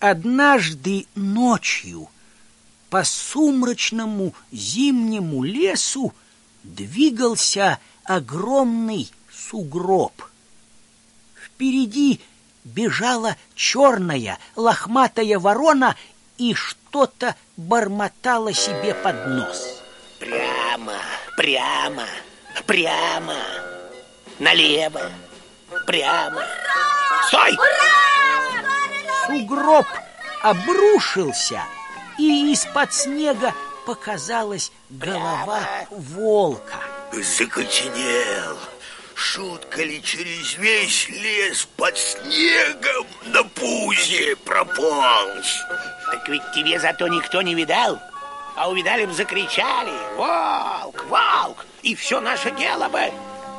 Однажды ночью по сумрачному зимнему лесу двигался огромный сугроб. Впереди бежала черная лохматая ворона и что-то бормотала себе под нос. Прямо, прямо, прямо, налево, прямо. Стой! Сугроб обрушился, и из-под снега показалась голова волка. Закоченел. Шутка ли через весь лес под снегом на пузе прополз? Так ведь тебе зато никто не видал. А увидали бы, закричали «Волк! Волк!» И все наше дело бы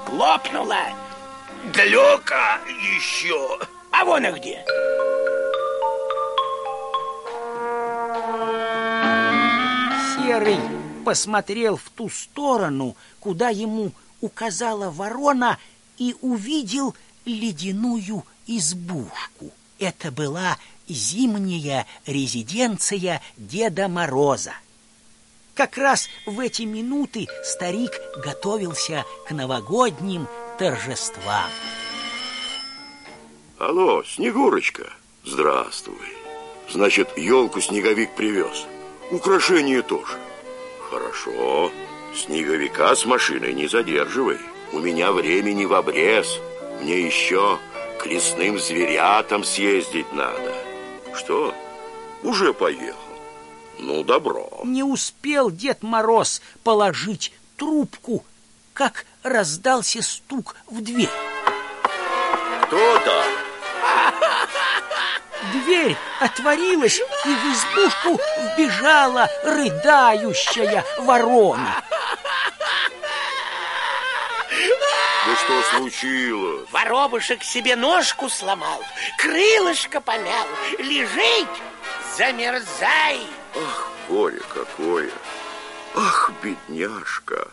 лопнуло. Далеко еще. А вон и где. Серый посмотрел в ту сторону, куда ему указала ворона, и увидел ледяную избушку. Это была зимняя резиденция Деда Мороза. Как раз в эти минуты старик готовился к новогодним торжествам. Алло, Снегурочка, здравствуй. Значит, елку снеговик привез. Украшения тоже. Хорошо. Снеговика с машиной не задерживай. У меня времени в обрез. Мне еще к лесным зверятам съездить надо. Что? Уже поехал. Ну, добро. Не успел Дед Мороз положить трубку, как раздался стук в дверь. Кто там? Дверь отворилась, и в избушку вбежала рыдающая ворона. Да что случилось? Воробушек себе ножку сломал, крылышко помял. Лежить, замерзай. Ах, горе какое! Ах, бедняжка!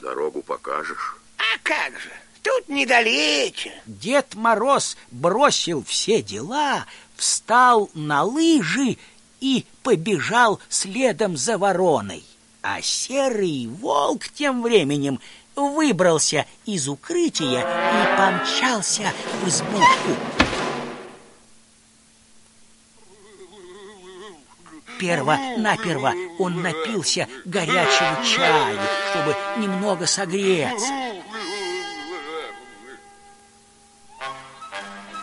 Дорогу покажешь? А как же, тут недалече. Дед Мороз бросил все дела, встал на лыжи и побежал следом за вороной. А серый волк тем временем выбрался из укрытия и помчался в избушку. Перво-наперво он напился горячего чаю, чтобы немного согреться.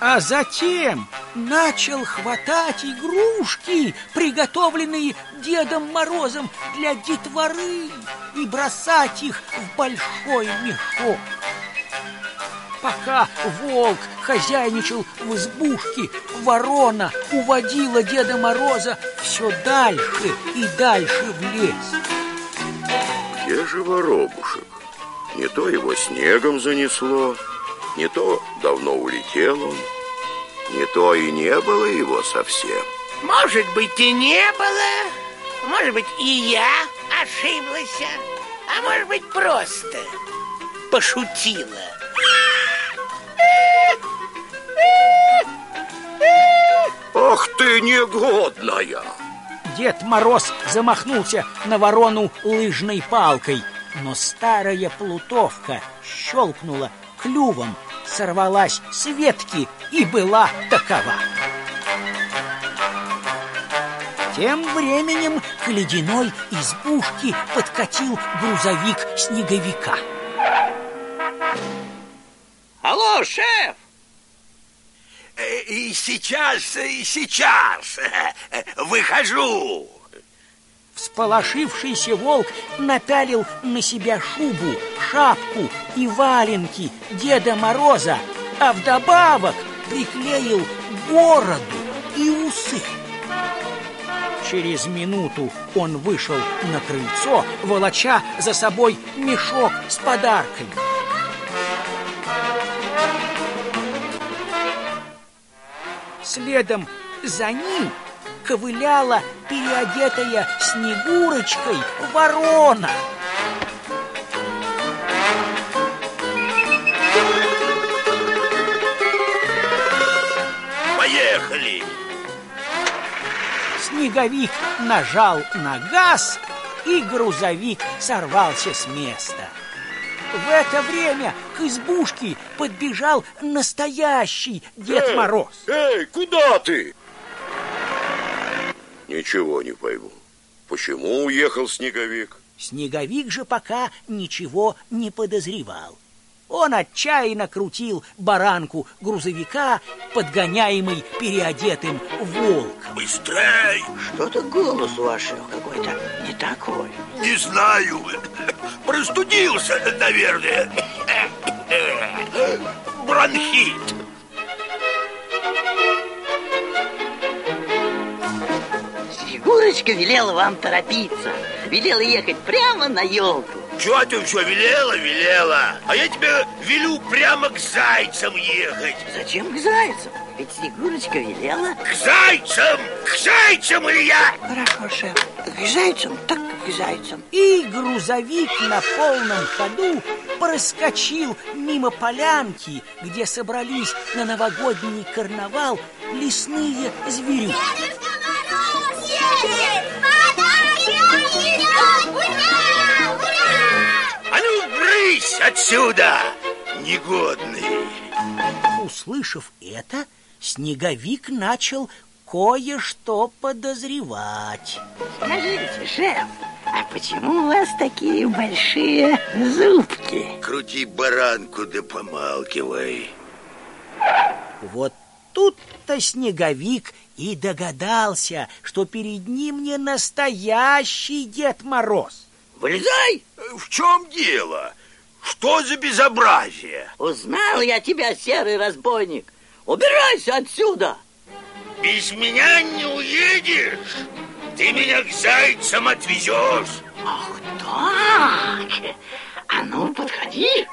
А затем начал хватать игрушки, приготовленные Дедом Морозом для детворы, и бросать их в большой мешок. Пока волк хозяйничал в избушке, ворона уводила Деда Мороза все дальше и дальше в лес. Где же воробушек? Не то его снегом занесло, не то давно улетел он, не то и не было его совсем. Может быть, и не было. Может быть, и я ошиблась. А может быть, просто пошутила. Ах ты негодная! Дед Мороз замахнулся на ворону лыжной палкой, но старая плутовка щелкнула клювом, сорвалась с ветки и была такова. Тем временем к ледяной избушке подкатил грузовик снеговика. Алло, шеф! Э, И сейчас, и сейчас э, выхожу. Всполошившийся волк напялил на себя шубу, шапку и валенки Деда Мороза, а вдобавок приклеил бороду и усы. Через минуту он вышел на крыльцо, волоча за собой мешок с подарками. Следом за ним ковыляла переодетая Снегурочкой ворона. поехали. Снеговик нажал на газ, и грузовик сорвался с места. В это время к избушке подбежал настоящий Дед эй, Мороз. Эй, куда ты? Ничего не пойму. Почему уехал снеговик? Снеговик же пока ничего не подозревал. Он отчаянно крутил баранку грузовика, подгоняемый переодетым волком. Быстрей! Что-то голос ваш какой-то не такой. Не знаю. Простудился, наверное. Бронхит. Снегурочка велела вам торопиться. Велела ехать прямо на елку. Чего ты все велела, велела? А я тебе велю прямо к зайцам ехать. Зачем к зайцам? Ведь Снегурочка велела. К зайцам! К зайцам, Илья! Хорошо, шеф. К зайцам, так к зайцам. И грузовик на полном ходу проскочил мимо полянки, где собрались на новогодний карнавал лесные зверюги. А ну, брысь отсюда, негодный! Услышав это, снеговик начал кое-что подозревать. Скажите, шеф, а почему у вас такие большие зубки? Крути баранку да помалкивай. Вот тут-то снеговик и догадался, что перед ним не настоящий Дед Мороз. Вылезай! В чем дело? Что за безобразие? Узнал я тебя, серый разбойник. Убирайся отсюда! Без меня не уедешь. Ты меня к зайцам отвезешь. Ах так! А ну, подходи.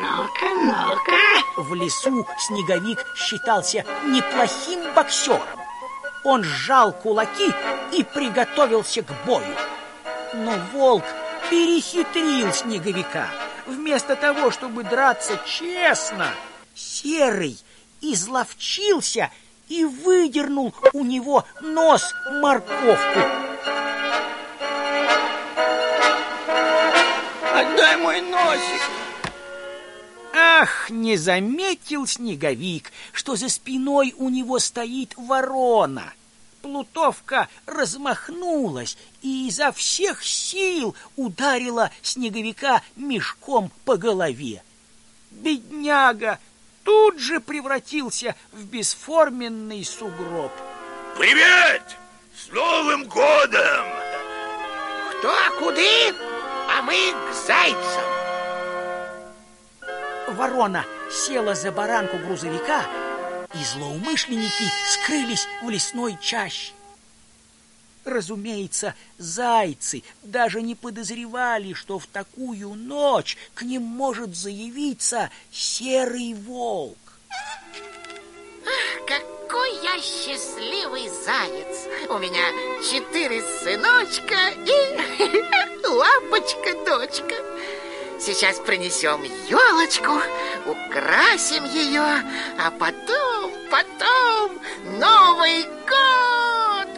Ну-ка, ну-ка. В лесу снеговик считался неплохим боксером. Он сжал кулаки и приготовился к бою. Но волк перехитрил снеговика. Вместо того, чтобы драться честно, серый изловчился и выдернул у него нос морковку. Отдай мой носик. Ах, не заметил снеговик, что за спиной у него стоит ворона. Плутовка размахнулась и изо всех сил ударила снеговика мешком по голове. Бедняга тут же превратился в бесформенный сугроб. Привет! С Новым годом! Кто куды, а мы к зайцам. Ворона села за баранку грузовика, и злоумышленники скрылись в лесной чаще. Разумеется, зайцы даже не подозревали, что в такую ночь к ним может заявиться серый волк. Какой я счастливый заяц! У меня четыре сыночка и лапочка-дочка. Сейчас принесем елочку, украсим ее, а потом, потом Новый год!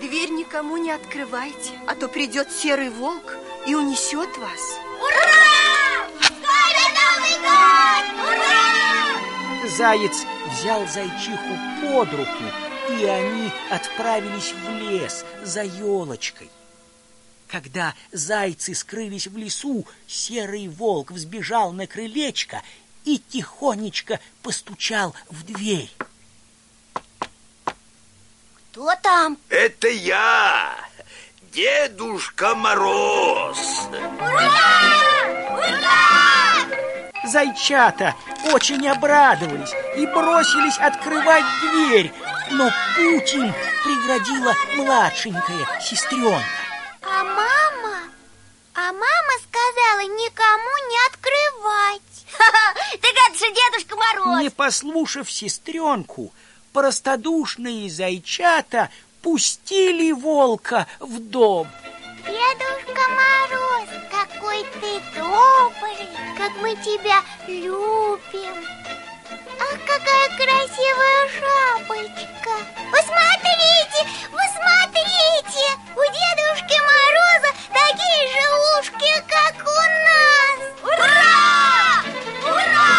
Дверь никому не открывайте, а то придет серый волк и унесет вас. Ура! Скоро Новый год! Ура! Заяц взял зайчиху под руку, и они отправились в лес за елочкой. Когда зайцы скрылись в лесу, серый волк взбежал на крылечко и тихонечко постучал в дверь. Кто там? Это я, Дедушка Мороз. Ура! Ура! Зайчата очень обрадовались и бросились открывать дверь, но путь им преградила младшенькая сестренка. Сказала никому не открывать. Ты как же Дедушка Мороз. Не послушав сестренку, простодушные зайчата пустили волка в дом. Дедушка Мороз, какой ты добрый, как мы тебя любим. Какая красивая елочка. Посмотрите, посмотрите, у Дедушки Мороза такие же ушки, как у нас. Ура! Ура!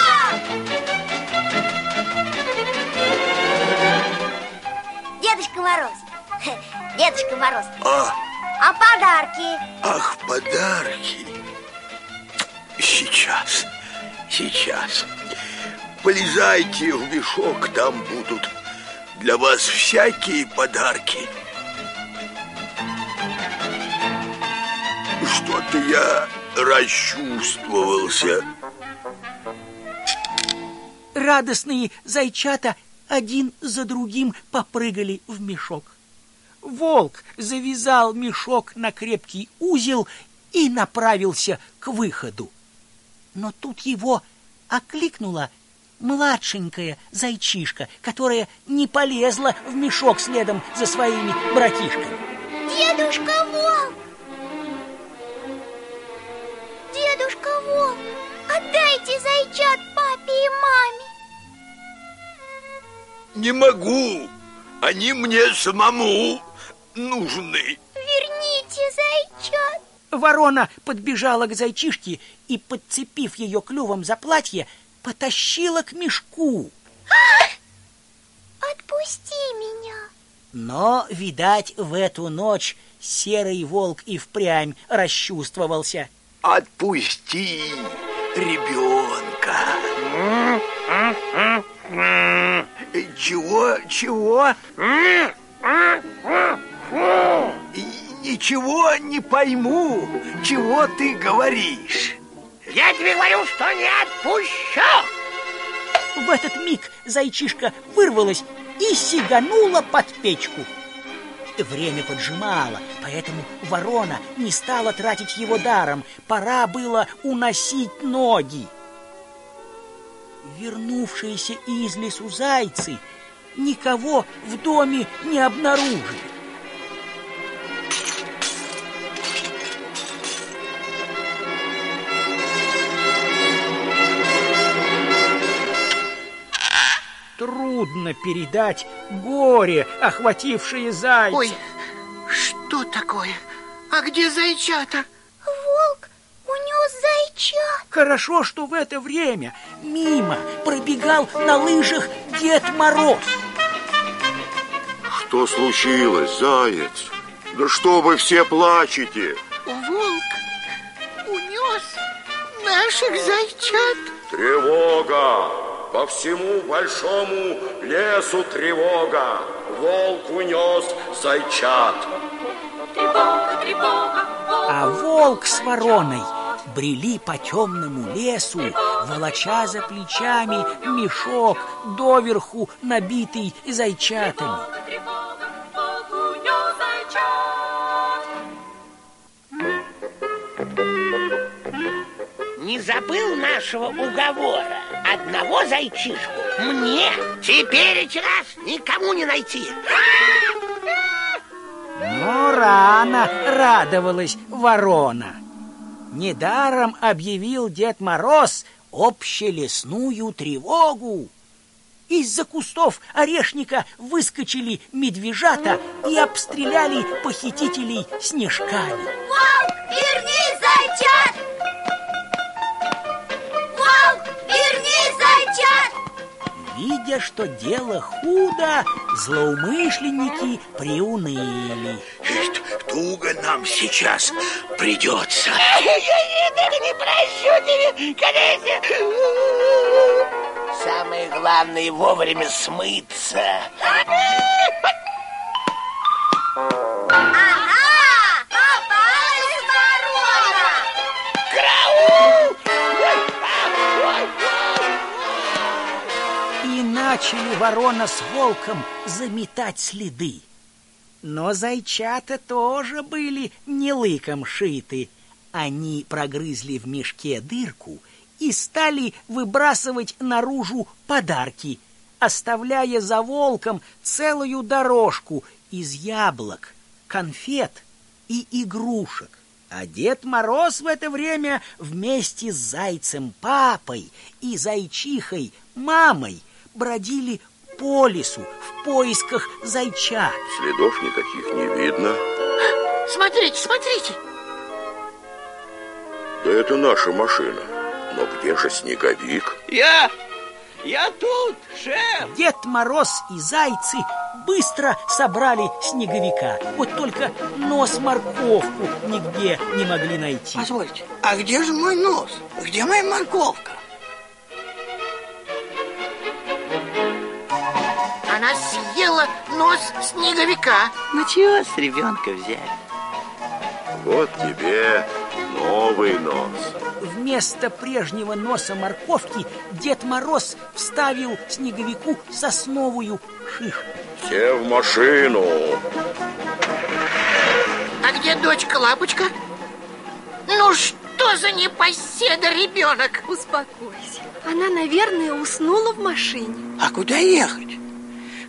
Дедушка Мороз, Дедушка Мороз, А, а подарки? ах, подарки. Сейчас, сейчас. Полезайте в мешок, там будут для вас всякие подарки. Что-то я расчувствовался. Радостные зайчата один за другим попрыгали в мешок. Волк завязал мешок на крепкий узел и направился к выходу. Но тут его окликнула младшенькая зайчишка, которая не полезла в мешок следом за своими братишками. Дедушка Волк! Дедушка Волк, отдайте зайчат папе и маме. Не могу. Они мне самому нужны. Верните зайчат. Ворона подбежала к зайчишке и, подцепив ее клювом за платье, потащила к мешку. Отпусти меня. Но, видать, в эту ночь серый волк и впрямь расчувствовался. Отпусти ребенка. Чего, чего? Ничего не пойму, чего ты говоришь. Я тебе говорю, что не отпущу. В этот миг зайчишка вырвалась и сиганула под печку. Время поджимало, поэтому ворона не стала тратить его даром. Пора было уносить ноги. Вернувшиеся из лесу зайцы никого в доме не обнаружили. Трудно передать горе, охватившее зайца. Ой, что такое? А где зайчата? Волк унес зайчат. Хорошо, что в это время мимо пробегал на лыжах Дед Мороз. Что случилось, заяц? Да что вы все плачете? Волк унес наших зайчат. Тревога! По всему большому лесу тревога! Волк унес зайчат! А волк с вороной брели по темному лесу, волоча за плечами мешок, доверху набитый зайчатами. Не забыл нашего уговора? Одного зайчишку мне теперь раз никому не найти. Но рано радовалась ворона. Недаром объявил Дед Мороз общелесную тревогу. Из-за кустов орешника выскочили медвежата и обстреляли похитителей снежками. Волк, верни зайчат! Видя, что дело худо, злоумышленники приуныли. Туго нам сейчас придется. Я не прощу тебе, конечно. Самое главное вовремя смыться. Начали ворона с волком заметать следы. Но зайчата тоже были не лыком шиты. Они прогрызли в мешке дырку и стали выбрасывать наружу подарки, оставляя за волком целую дорожку из яблок, конфет и игрушек. А Дед Мороз в это время вместе с зайцем папой и зайчихой мамой бродили по лесу в поисках зайчат. Следов никаких не видно. Смотрите, смотрите. Да это наша машина. Но где же снеговик? Я, я тут, шеф. Дед Мороз и зайцы быстро собрали снеговика. Вот только нос морковку нигде не могли найти. Позвольте, а где же мой нос? Где моя морковка? Съела нос снеговика. Ну чего с ребенка взять? Вот тебе новый нос. Вместо прежнего носа морковки Дед Мороз вставил снеговику сосновую шишку. Все в машину. А где дочка Лапочка? Ну что за непоседа ребенок? Успокойся. Она, наверное, уснула в машине. А куда ехать?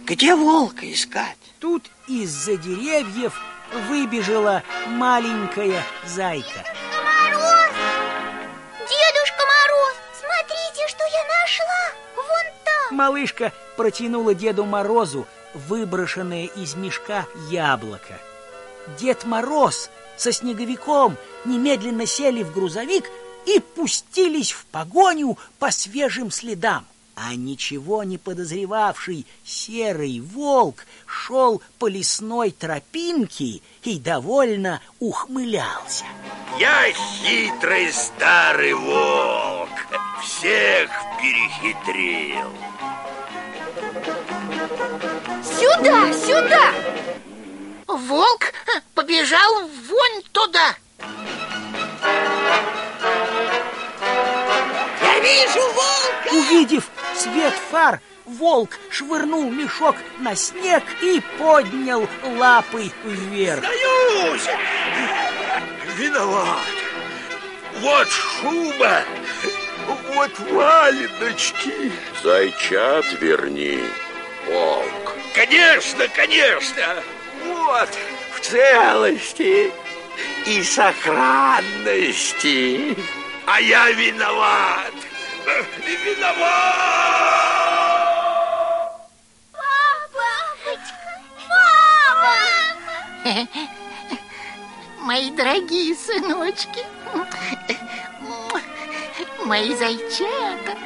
Где волка искать? Тут из-за деревьев выбежала маленькая зайка. Мороз! Дедушка Мороз, смотрите, что я нашла! Вон там! Малышка протянула Деду Морозу выброшенное из мешка яблоко. Дед Мороз со снеговиком немедленно сели в грузовик и пустились в погоню по свежим следам. А ничего не подозревавший серый волк шел по лесной тропинке и довольно ухмылялся. Я хитрый старый волк. Всех перехитрил. Сюда, сюда! Волк побежал вон туда. Я вижу волка! Увидев свет фар, волк швырнул мешок на снег и поднял лапы вверх. Сдаюсь! Виноват. Вот шуба, вот валеночки. Зайчат верни, волк. Конечно, конечно. Вот в целости и сохранности. А я виноват. Виноват! Папочка! Мама! Мои дорогие сыночки, мои зайчата.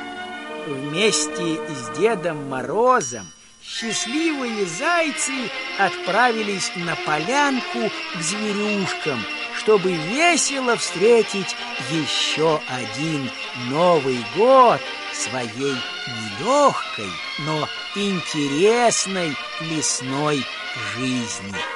Вместе с Дедом Морозом счастливые зайцы отправились на полянку к зверюшкам, чтобы весело встретить еще один Новый год своей нелегкой, но интересной лесной жизни.